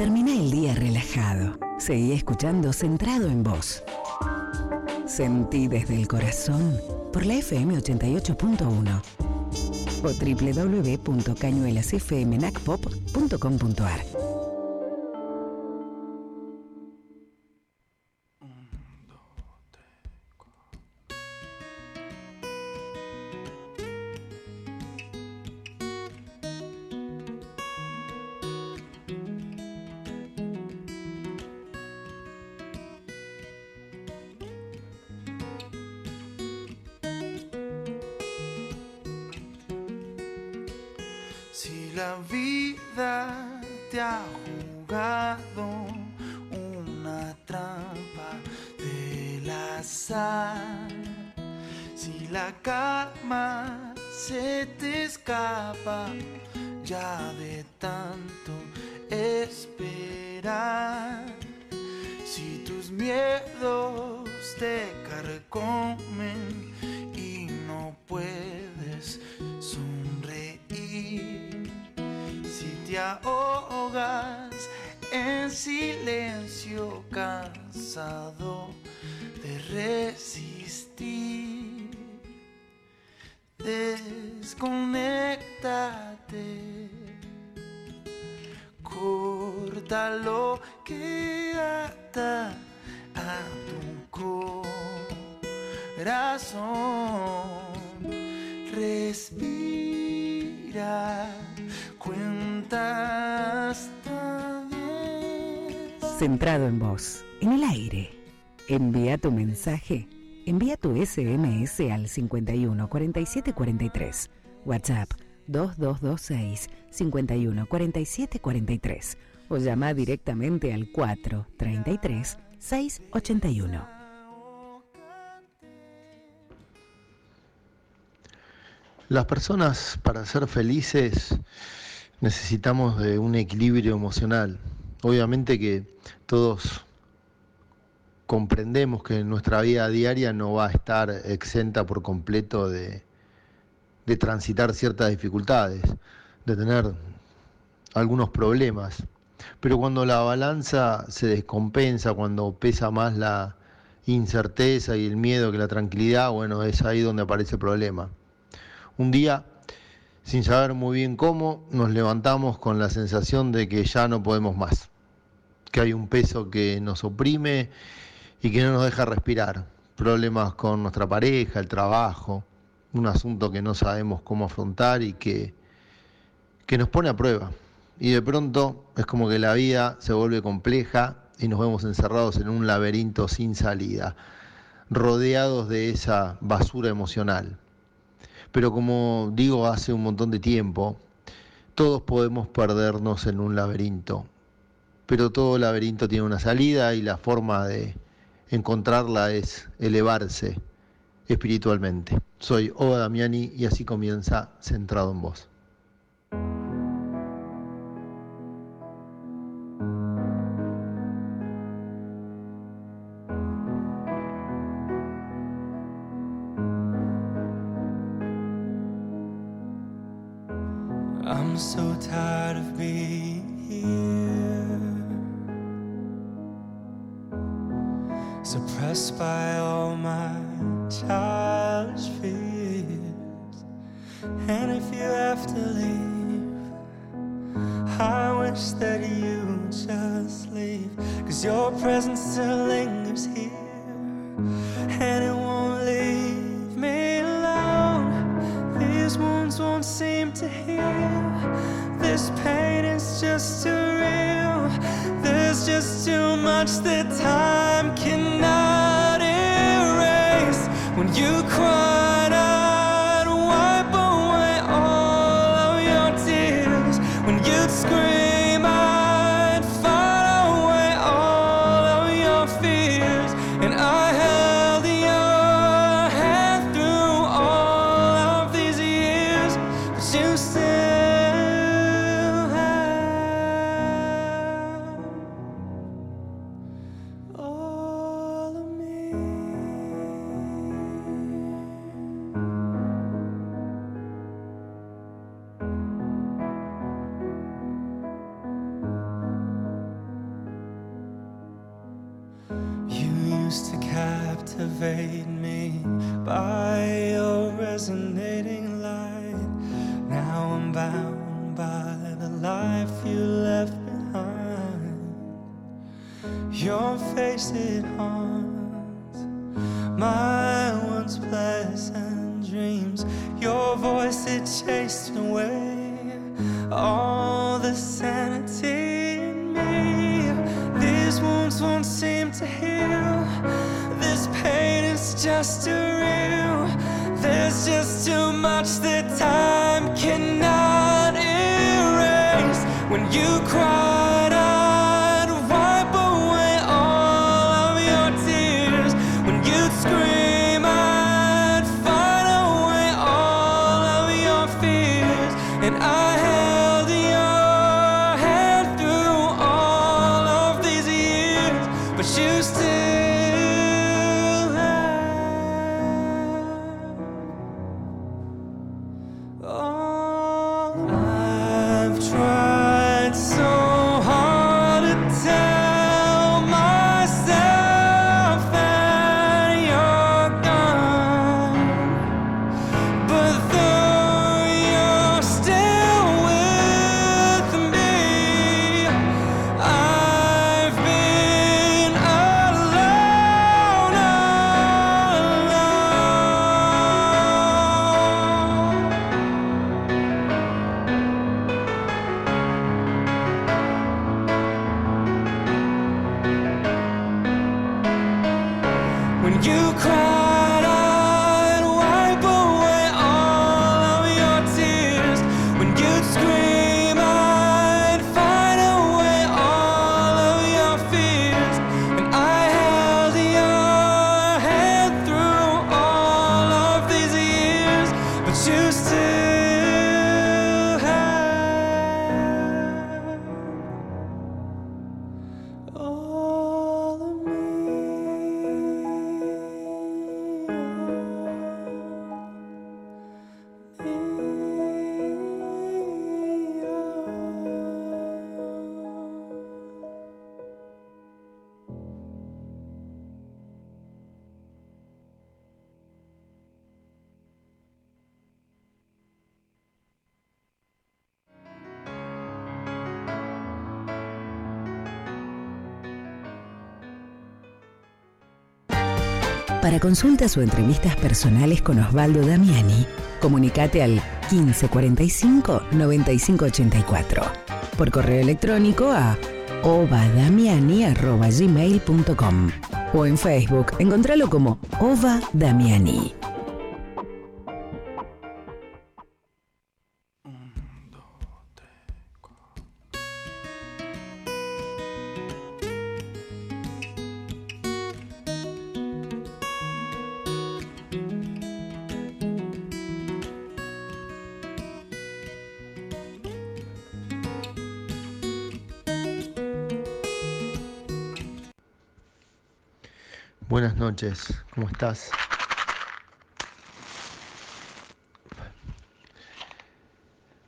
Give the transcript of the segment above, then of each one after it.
Termina el día relajado. Seguí escuchando Centrado en Vos. Sentí desde el corazón por la FM 88.1 o www.cañuelasfmnacpop.com.ar. ahogas en silencio cansado de Centrado en vos, en el aire. Envía tu mensaje. Envía tu SMS al 51 47 43. WhatsApp 2226 51 47 43. O llama directamente al 4 33 681. Las personas para ser felices necesitamos de un equilibrio emocional. Obviamente que todos comprendemos que nuestra vida diaria no va a estar exenta por completo de, transitar ciertas dificultades, de tener algunos problemas. Pero cuando la balanza se descompensa, cuando pesa más la incerteza y el miedo que la tranquilidad, bueno, es ahí donde aparece el problema. Un día, sin saber muy bien cómo, nos levantamos con la sensación de que ya no podemos más, que hay un peso que nos oprime y que no nos deja respirar. Problemas con nuestra pareja, el trabajo, un asunto que no sabemos cómo afrontar y que, que nos pone a prueba. Y de pronto es como que la vida se vuelve compleja y nos vemos encerrados en un laberinto sin salida, rodeados de esa basura emocional. Pero como digo hace un montón de tiempo, todos podemos perdernos en un laberinto, pero todo laberinto tiene una salida y la forma de encontrarla es elevarse espiritualmente. Soy Oda Damiani y así comienza Centrado en Vos. Para consultas o entrevistas personales con Osvaldo Damiani, comunicate al 1545 9584. Por correo electrónico a ovadamiani.gmail.com o en Facebook, encontralo como Ova Damiani. Noches, ¿cómo estás?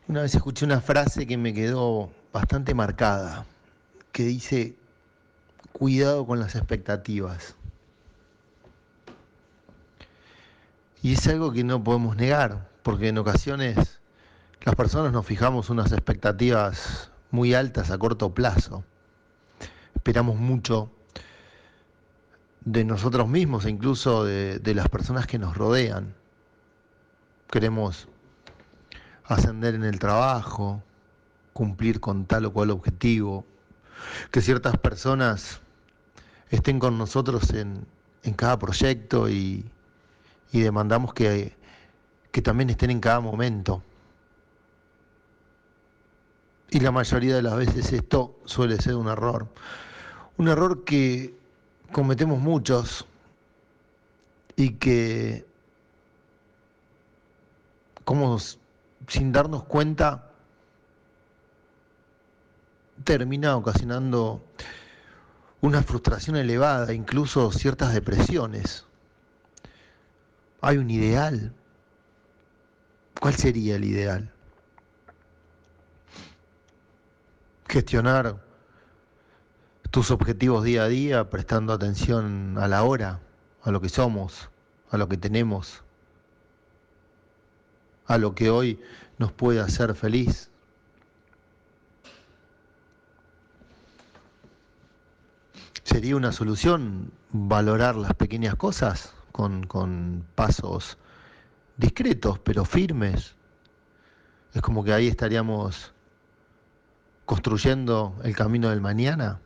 Una vez escuché una frase que me quedó bastante marcada, que dice, cuidado con las expectativas. Y es algo que no podemos negar, porque en ocasiones las personas nos fijamos unas expectativas muy altas a corto plazo. Esperamos mucho de nosotros mismos e incluso de, de las personas que nos rodean. Queremos ascender en el trabajo, cumplir con tal o cual objetivo, que ciertas personas estén con nosotros en, en cada proyecto y, y demandamos que, que también estén en cada momento. Y la mayoría de las veces esto suele ser un error. Un error que cometemos muchos y que, como sin darnos cuenta, termina ocasionando una frustración elevada, incluso ciertas depresiones. Hay un ideal. ¿Cuál sería el ideal? Gestionar tus objetivos día a día, prestando atención a la hora, a lo que somos, a lo que tenemos, a lo que hoy nos puede hacer feliz. ¿Sería una solución valorar las pequeñas cosas con, con pasos discretos pero firmes? Es como que ahí estaríamos construyendo el camino del mañana,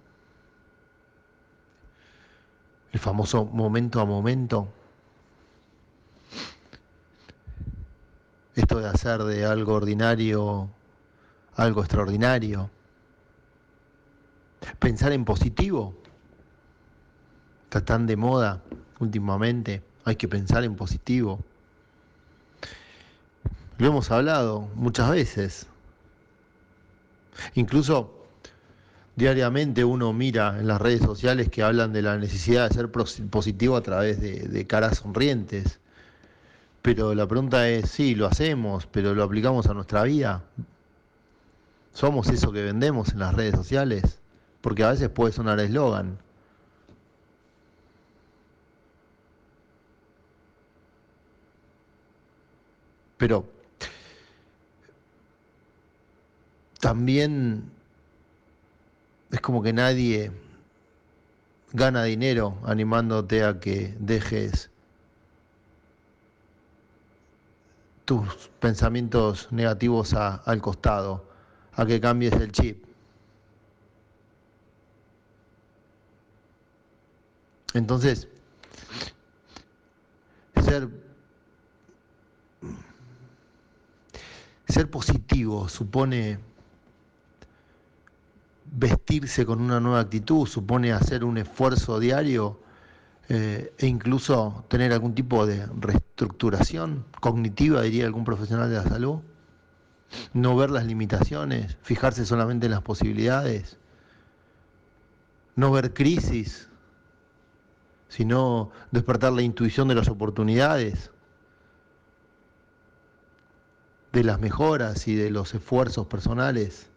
el famoso momento a momento. Esto de hacer de algo ordinario algo extraordinario. Pensar en positivo. Está tan de moda últimamente. Hay que pensar en positivo. Lo hemos hablado muchas veces. Incluso diariamente uno mira en las redes sociales que hablan de la necesidad de ser positivo a través de, caras sonrientes. Pero la pregunta es, sí, lo hacemos, pero lo aplicamos a nuestra vida. ¿Somos eso que vendemos en las redes sociales? Porque a veces puede sonar eslogan. Pero también es como que nadie gana dinero animándote a que dejes tus pensamientos negativos al costado, a que cambies el chip. Entonces, ser, ser positivo supone vestirse con una nueva actitud, supone hacer un esfuerzo diario eh, e incluso tener algún tipo de reestructuración cognitiva, diría algún profesional de la salud. No ver las limitaciones, fijarse solamente en las posibilidades. No ver crisis, sino despertar la intuición de las oportunidades, de las mejoras y de los esfuerzos personales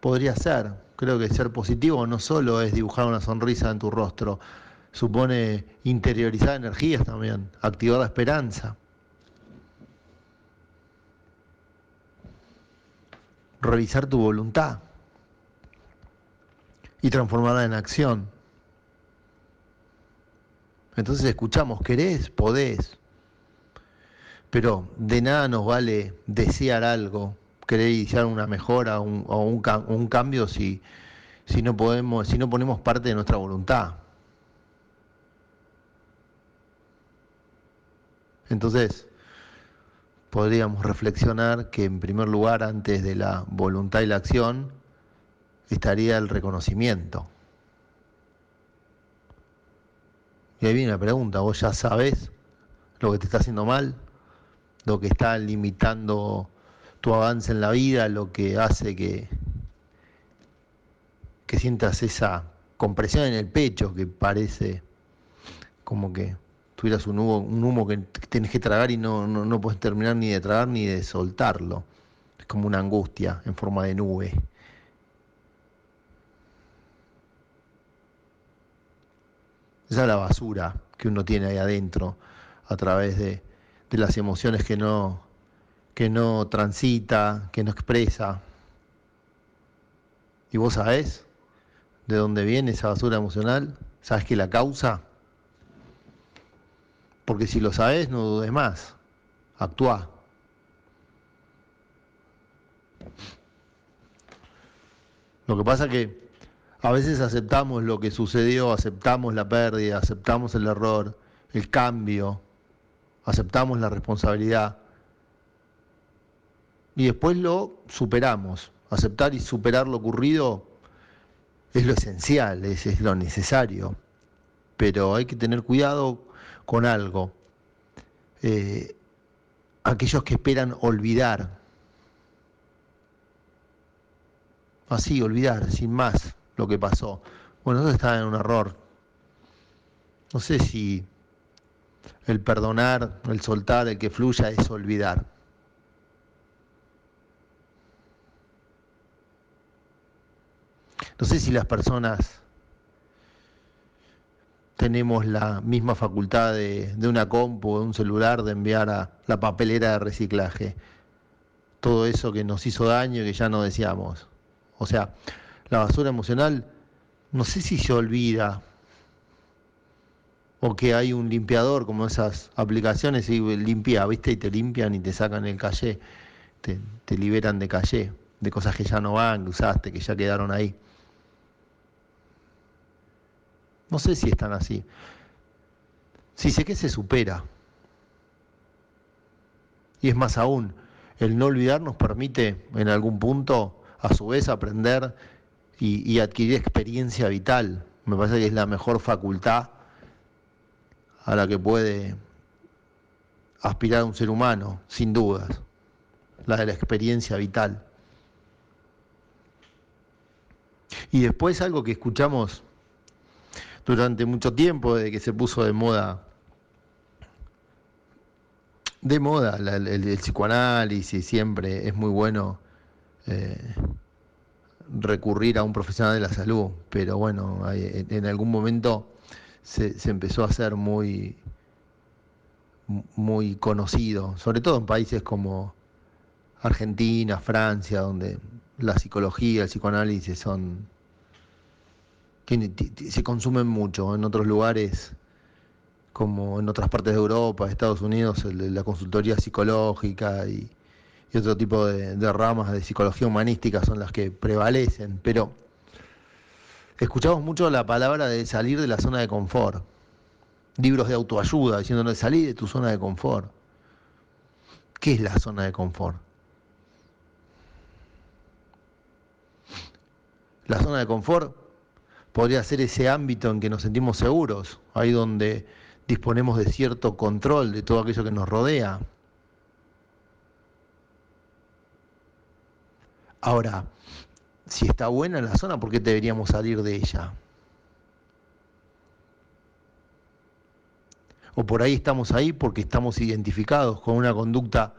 podría ser. Creo que ser positivo no solo es dibujar una sonrisa en tu rostro, supone interiorizar energías también, activar la esperanza. Revisar tu voluntad y transformarla en acción. Entonces escuchamos, querés, podés, pero de nada nos vale desear algo querer iniciar una mejora o un, cambio si, si, no podemos, si no ponemos parte de nuestra voluntad. Entonces, podríamos reflexionar que en primer lugar, antes de la voluntad y la acción, estaría el reconocimiento. Y ahí viene la pregunta, ¿vos ya sabes lo que te está haciendo mal? ¿Lo que está limitando tu avance en la vida, lo que hace que, que sientas esa compresión en el pecho que parece como que tuvieras un humo, un humo que tienes que tragar y no, no, no puedes terminar ni de tragar ni de soltarlo. Es como una angustia en forma de nube. Esa es la basura que uno tiene ahí adentro a través de, de las emociones que no, que no transita, que no expresa. ¿Y vos sabés de dónde viene esa basura emocional? ¿Sabes qué la causa? Porque si lo sabés, no dudes más. Actúa. Lo que pasa que a veces aceptamos lo que sucedió, aceptamos la pérdida, aceptamos el error, el cambio, aceptamos la responsabilidad y después lo superamos. Aceptar y superar lo ocurrido es lo esencial, es, lo necesario, pero hay que tener cuidado con algo. Eh, aquellos que esperan olvidar, así, olvidar, sin más, lo que pasó. Bueno, eso está en un error. No sé si el perdonar, el soltar, el que fluya es olvidar. No sé si las personas tenemos la misma facultad de, de una compu o de un celular de enviar a la papelera de reciclaje. Todo eso que nos hizo daño y que ya no decíamos. O sea, la basura emocional, no sé si se olvida o que hay un limpiador como esas aplicaciones y limpia, ¿viste? Y te limpian y te sacan el calle, te, te liberan de calle, de cosas que ya no van, que usaste, que ya quedaron ahí. No sé si están así. Si sé que se supera. Y es más aún, el no olvidar nos permite en algún punto, a su vez, aprender y, y adquirir experiencia vital. Me parece que es la mejor facultad a la que puede aspirar un ser humano, sin dudas, la de la experiencia vital. Y después algo que escuchamos durante mucho tiempo, desde que se puso de moda, de moda el, psicoanálisis, siempre es muy bueno eh, recurrir a un profesional de la salud, pero bueno, en algún momento se, empezó a hacer muy, muy conocido, sobre todo en países como Argentina, Francia, donde la psicología, el psicoanálisis son se consumen mucho. En otros lugares, como en otras partes de Europa, Estados Unidos, la consultoría psicológica y, otro tipo de, ramas de psicología humanística son las que prevalecen. Pero escuchamos mucho la palabra de salir de la zona de confort. Libros de autoayuda diciéndonos salir de tu zona de confort. ¿Qué es la zona de confort? La zona de confort podría ser ese ámbito en que nos sentimos seguros, ahí donde disponemos de cierto control de todo aquello que nos rodea. Ahora, si está buena la zona, ¿por qué deberíamos salir de ella? O por ahí estamos ahí porque estamos identificados con una conducta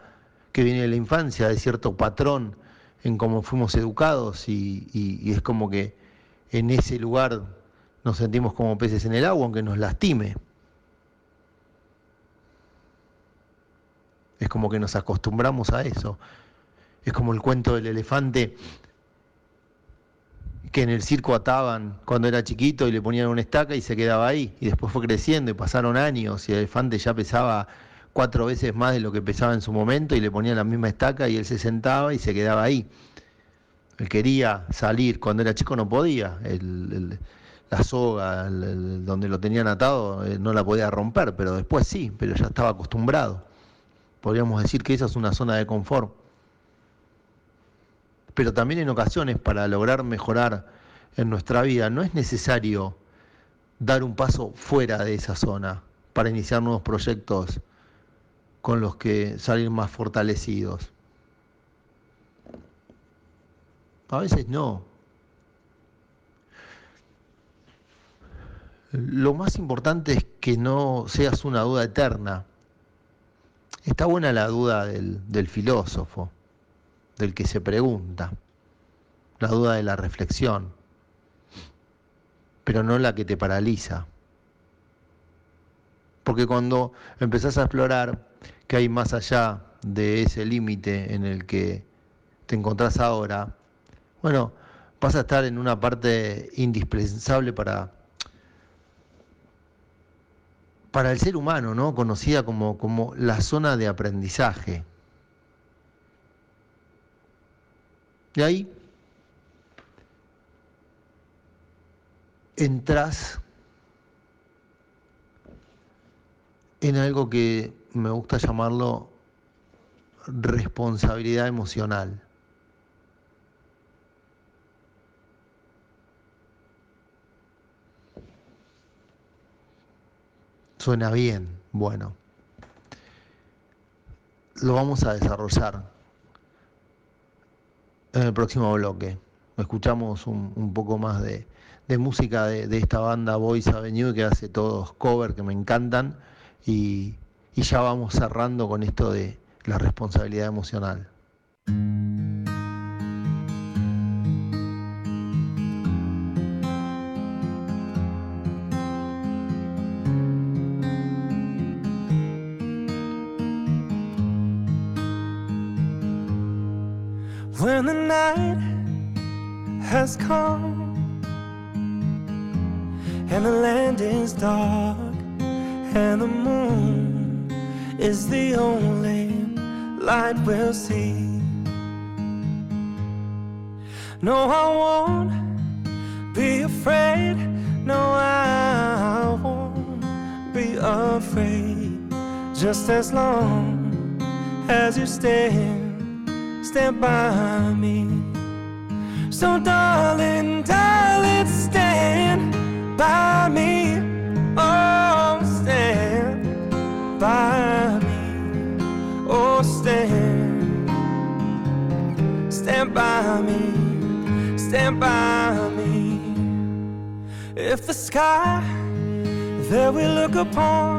que viene de la infancia, de cierto patrón en cómo fuimos educados y, es como que en ese lugar nos sentimos como peces en el agua, aunque nos lastime. Es como que nos acostumbramos a eso. Es como el cuento del elefante que en el circo ataban cuando era chiquito y le ponían una estaca y se quedaba ahí. Y después fue creciendo y pasaron años y el elefante ya pesaba cuatro veces más de lo que pesaba en su momento y le ponían la misma estaca y él se sentaba y se quedaba ahí. Él quería salir, cuando era chico no podía. la soga donde lo tenían atado eh, no la podía romper, pero después sí, pero ya estaba acostumbrado. Podríamos decir que esa es una zona de confort. Pero también en ocasiones para lograr mejorar en nuestra vida no es necesario dar un paso fuera de esa zona para iniciar nuevos proyectos con los que salir más fortalecidos. A veces no. Lo más importante es que no seas una duda eterna. Está buena la duda del, filósofo, del que se pregunta, la duda de la reflexión, pero no la que te paraliza. Porque cuando empezás a explorar que hay más allá de ese límite en el que te encontrás ahora, bueno, vas a estar en una parte indispensable para, para el ser humano, ¿no? Conocida como, como la zona de aprendizaje. De ahí entras en algo que me gusta llamarlo responsabilidad emocional. Suena bien, bueno. Lo vamos a desarrollar en el próximo bloque. Escuchamos un, poco más de, música de, esta banda Voice Avenue que hace todos cover que me encantan y ya vamos cerrando con esto de la responsabilidad emocional. Stand, stand by me. So, darling, darling, stand by me. Oh, stand by me. Oh, stand, stand by me stand by me. If the sky that we look upon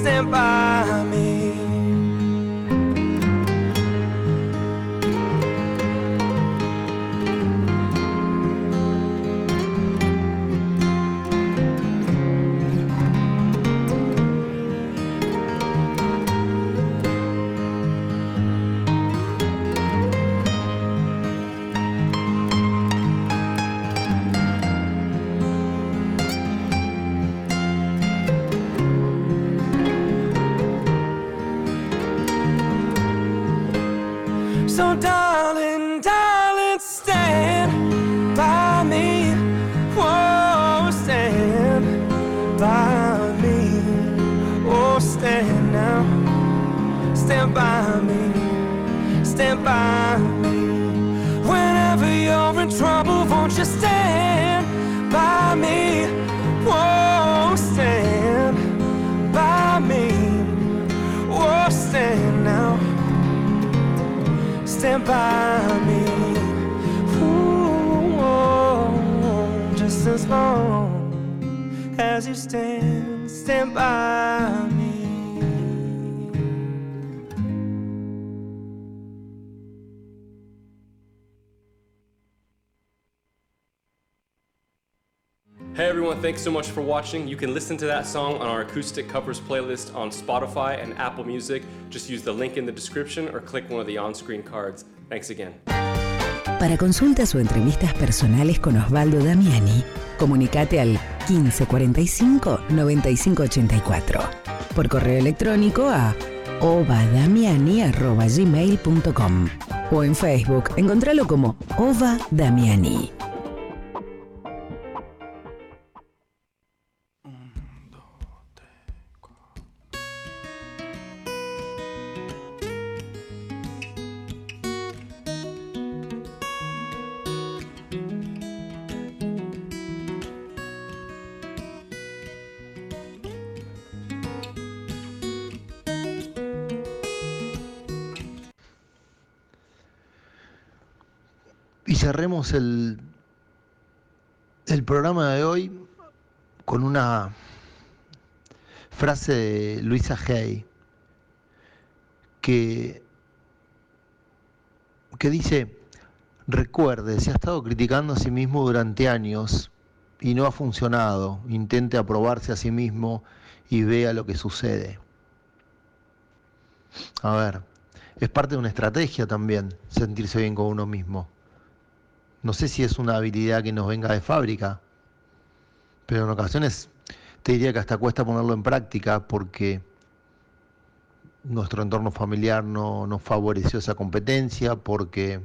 Stand by Thanks so much for watching. You can listen to that song on our acoustic covers playlist on Spotify and Apple Music. Just use the link in the description or click one of the on-screen cards. Thanks again. Para consultas o entrevistas personales con Osvaldo Damiani, comunicate al 1545 9584 por correo electrónico a ovadamiani.gmail.com o en Facebook, encontralo como Ova Damiani. Cerremos el, el programa de hoy con una frase de Luisa Hay que, que dice, recuerde, se ha estado criticando a sí mismo durante años y no ha funcionado, intente aprobarse a sí mismo y vea lo que sucede. A ver, es parte de una estrategia también sentirse bien con uno mismo. No sé si es una habilidad que nos venga de fábrica, pero en ocasiones te diría que hasta cuesta ponerlo en práctica porque nuestro entorno familiar no nos favoreció esa competencia, porque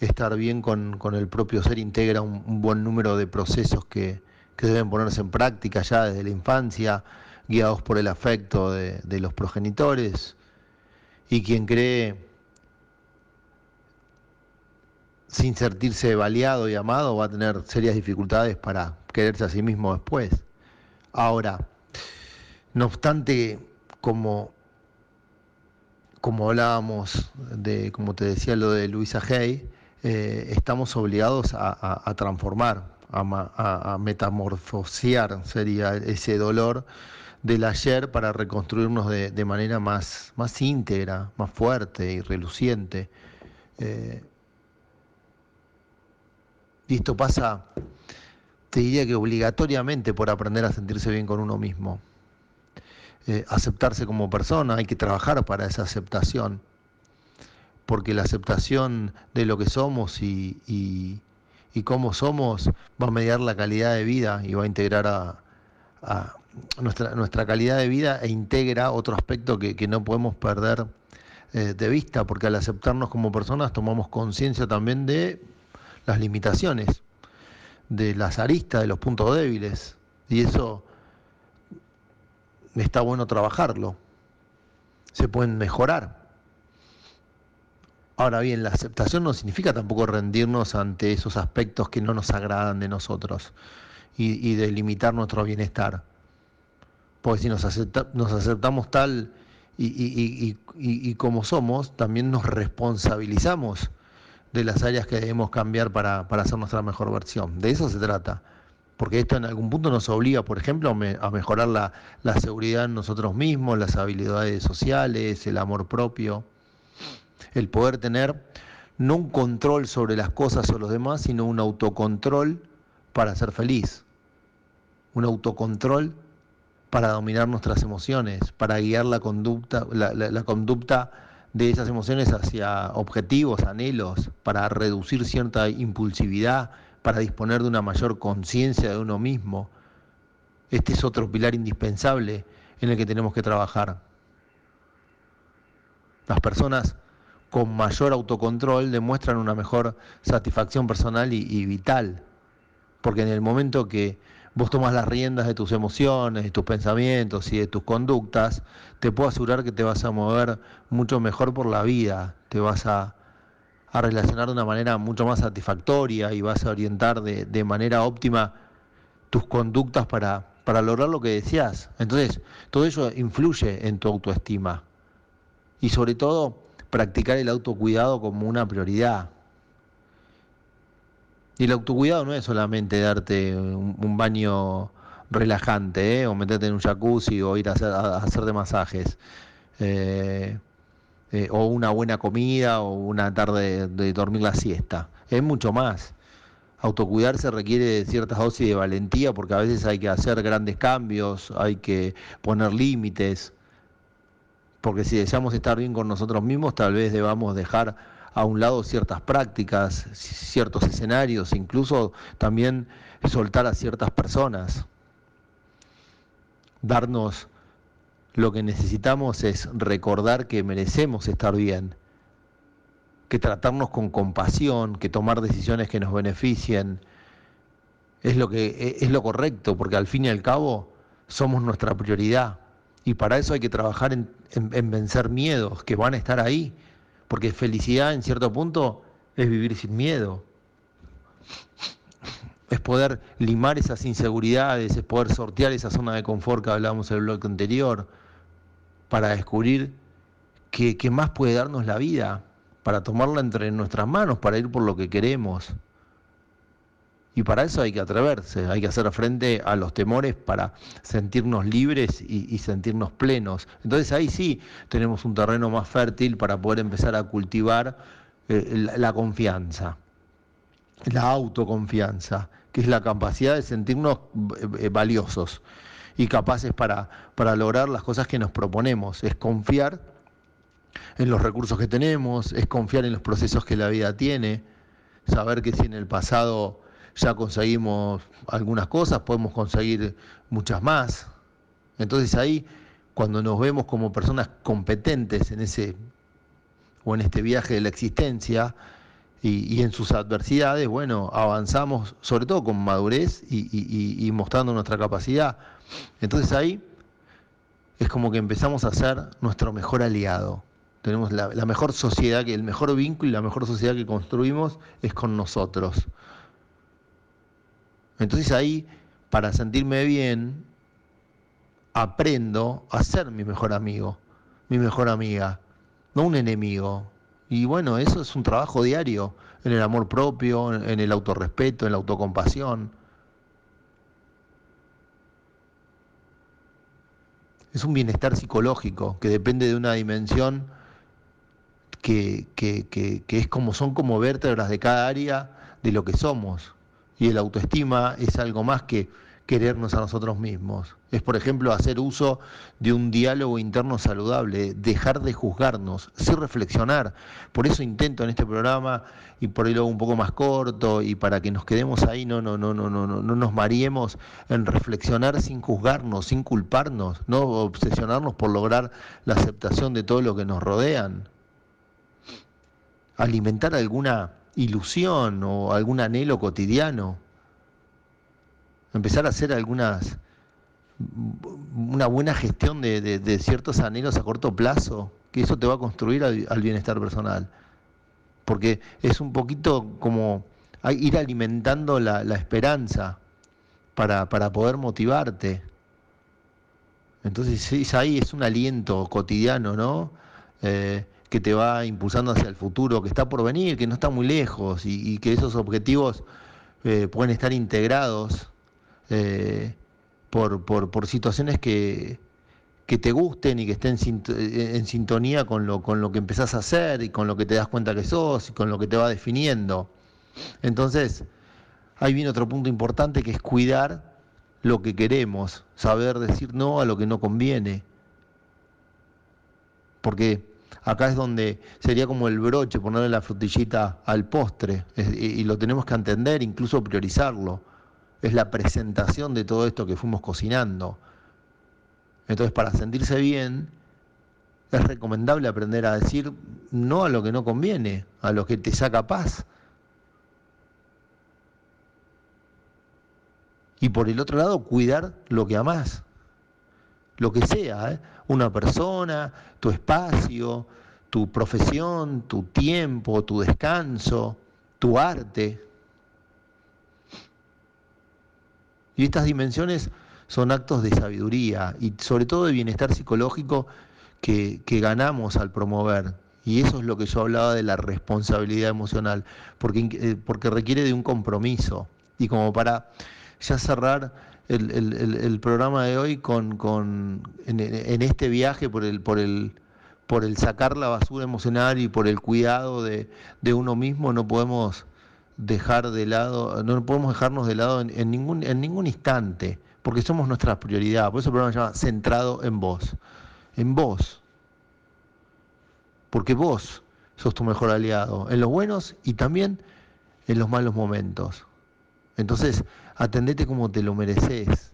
estar bien con, el propio ser integra un, buen número de procesos que, deben ponerse en práctica ya desde la infancia, guiados por el afecto de, de los progenitores. Y quien cree sin sentirse baleado y amado, va a tener serias dificultades para quererse a sí mismo después. Ahora, no obstante, como, como hablábamos de, como te decía, lo de Luisa Hay, eh, estamos obligados a, transformar, a, metamorfosear, sería ese dolor del ayer para reconstruirnos de, manera más, más íntegra, más fuerte y reluciente. Eh, y esto pasa, te diría que obligatoriamente por aprender a sentirse bien con uno mismo. Eh, aceptarse como persona, hay que trabajar para esa aceptación, porque la aceptación de lo que somos y, y, cómo somos va a mediar la calidad de vida y va a integrar a, nuestra, nuestra calidad de vida e integra otro aspecto que, no podemos perder eh, de vista, porque al aceptarnos como personas tomamos conciencia también de las limitaciones, de las aristas, de los puntos débiles. Y eso está bueno trabajarlo. Se pueden mejorar. Ahora bien, la aceptación no significa tampoco rendirnos ante esos aspectos que no nos agradan de nosotros y, de limitar nuestro bienestar. Porque si nos, nos aceptamos tal y, y, como somos, también nos responsabilizamos de las áreas que debemos cambiar para, para hacer nuestra mejor versión. De eso se trata. Porque esto en algún punto nos obliga, por ejemplo, a mejorar la, la seguridad en nosotros mismos, las habilidades sociales, el amor propio, el poder tener no un control sobre las cosas o los demás, sino un autocontrol para ser feliz. Un autocontrol para dominar nuestras emociones, para guiar la conducta, la, conducta de esas emociones hacia objetivos, anhelos, para reducir cierta impulsividad, para disponer de una mayor conciencia de uno mismo. Este es otro pilar indispensable en el que tenemos que trabajar. Las personas con mayor autocontrol demuestran una mejor satisfacción personal y, vital, porque en el momento que vos tomas las riendas de tus emociones, de tus pensamientos y de tus conductas, te puedo asegurar que te vas a mover mucho mejor por la vida, te vas a, relacionar de una manera mucho más satisfactoria y vas a orientar de, manera óptima tus conductas para, para lograr lo que deseas. Entonces, todo eso influye en tu autoestima. Y sobre todo, practicar el autocuidado como una prioridad. Y el autocuidado no es solamente darte un, baño relajante, ¿eh? o meterte en un jacuzzi, o ir a hacer, a de masajes, eh, eh, o una buena comida, o una tarde de, dormir la siesta. Es mucho más. Autocuidarse requiere de ciertas dosis de valentía, porque a veces hay que hacer grandes cambios, hay que poner límites, porque si deseamos estar bien con nosotros mismos, tal vez debamos dejar a un lado ciertas prácticas, ciertos escenarios, incluso también soltar a ciertas personas. Darnos lo que necesitamos es recordar que merecemos estar bien, que tratarnos con compasión, que tomar decisiones que nos beneficien, es lo que es lo correcto, porque al fin y al cabo somos nuestra prioridad. Y para eso hay que trabajar en, en vencer miedos que van a estar ahí porque felicidad en cierto punto es vivir sin miedo. Es poder limar esas inseguridades, es poder sortear esa zona de confort que hablábamos en el bloque anterior, para descubrir qué, qué más puede darnos la vida, para tomarla entre nuestras manos, para ir por lo que queremos. Y para eso hay que atreverse, hay que hacer frente a los temores para sentirnos libres y, sentirnos plenos. Entonces ahí sí tenemos un terreno más fértil para poder empezar a cultivar eh, la, confianza, la autoconfianza, que es la capacidad de sentirnos eh, valiosos y capaces para, para lograr las cosas que nos proponemos. Es confiar en los recursos que tenemos, es confiar en los procesos que la vida tiene, saber que si en el pasado ya conseguimos algunas cosas, podemos conseguir muchas más. Entonces ahí, cuando nos vemos como personas competentes en ese o en este viaje de la existencia y, en sus adversidades, bueno, avanzamos sobre todo con madurez y, y mostrando nuestra capacidad. Entonces ahí es como que empezamos a ser nuestro mejor aliado, Tenemos la, la mejor sociedad, que el mejor vínculo y la mejor sociedad que construimos es con nosotros. Entonces ahí, para sentirme bien, aprendo a ser mi mejor amigo, mi mejor amiga, no un enemigo. Y bueno, eso es un trabajo diario en el amor propio, en el autorrespeto, en la autocompasión. Es un bienestar psicológico que depende de una dimensión que, es como son como vértebras de cada área de lo que somos. Y el autoestima es algo más que querernos a nosotros mismos. Es, por ejemplo, hacer uso de un diálogo interno saludable, dejar de juzgarnos, sí reflexionar. Por eso intento en este programa y por ahí luego un poco más corto y para que nos quedemos ahí, no, no, no, no, no, no, no nos mariemos en reflexionar sin juzgarnos, sin culparnos, no obsesionarnos por lograr la aceptación de todo lo que nos rodean. Alimentar alguna ilusión o algún anhelo cotidiano. Empezar a hacer algunas, una buena gestión de, de, ciertos anhelos a corto plazo, que eso te va a construir al, bienestar personal. Porque es un poquito como ir alimentando la, la esperanza para, para, poder motivarte. Entonces es ahí, es un aliento cotidiano, ¿no? Eh, que te va impulsando hacia el futuro, que está por venir, que no está muy lejos y, que esos objetivos eh, pueden estar integrados eh, por, por, por, situaciones que, que, te gusten y que estén en sintonía con lo, con lo que empezás a hacer y con lo que te das cuenta que sos y con lo que te va definiendo. Entonces, ahí viene otro punto importante que es cuidar lo que queremos, saber decir no a lo que no conviene. Porque acá es donde sería como el broche, ponerle la frutillita al postre, y lo tenemos que entender, incluso priorizarlo. Es la presentación de todo esto que fuimos cocinando. Entonces, para sentirse bien, es recomendable aprender a decir no a lo que no conviene, a lo que te saca paz. Y por el otro lado, cuidar lo que amás. Lo que sea, ¿eh? una persona, tu espacio, tu profesión, tu tiempo, tu descanso, tu arte. Y estas dimensiones son actos de sabiduría y sobre todo de bienestar psicológico que, que, ganamos al promover. Y eso es lo que yo hablaba de la responsabilidad emocional, porque, eh, porque requiere de un compromiso. Y como para ya cerrar el, el, el programa de hoy con, con en, este viaje por el, por el, por el sacar la basura emocional y por el cuidado de, de uno mismo, no podemos dejar de lado, no podemos dejarnos de lado en, en, ningún, en ningún instante, porque somos nuestra prioridad. Por eso el programa se llama Centrado en vos. En vos. Porque vos sos tu mejor aliado, en los buenos y también en los malos momentos. Entonces, atendete como te lo mereces.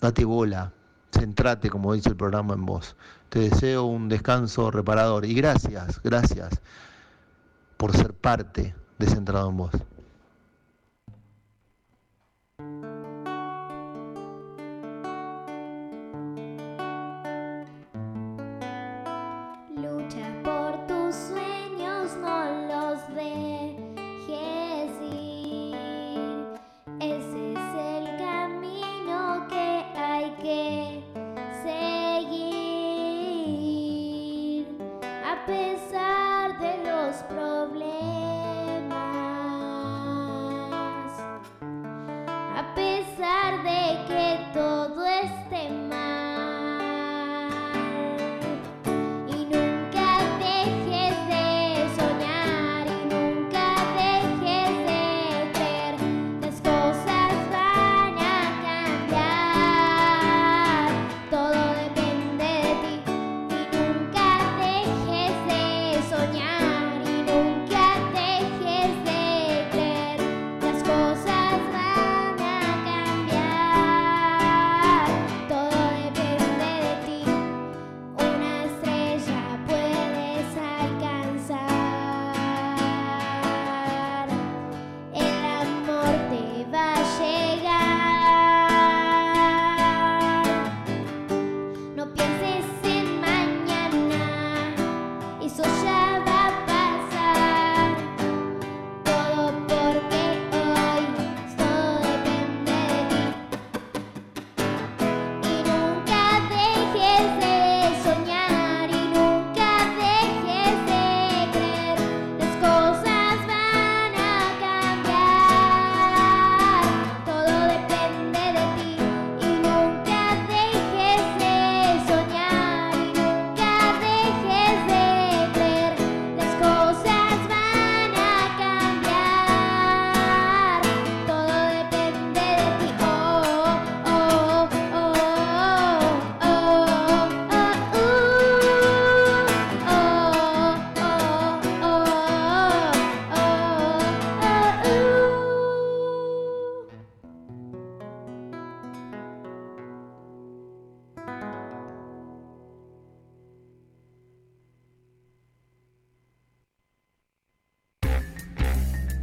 Date bola, centrate, como dice el programa, en vos. Te deseo un descanso reparador y gracias, gracias por ser parte de Centrado en vos.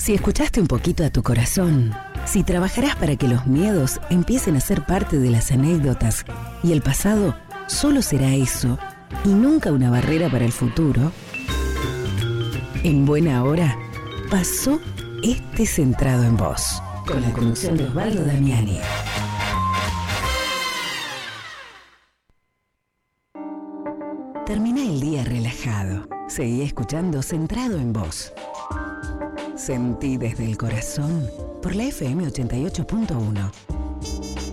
Si escuchaste un poquito a tu corazón, si trabajarás para que los miedos empiecen a ser parte de las anécdotas y el pasado solo será eso y nunca una barrera para el futuro, en buena hora pasó este centrado en vos, con la conducción de Osvaldo Damiani. Termina el día relajado. Seguí escuchando Centrado en Vos. Sentí desde el corazón por la FM 88.1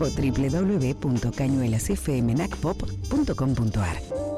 o www.cañuelasfmnacpop.com.ar.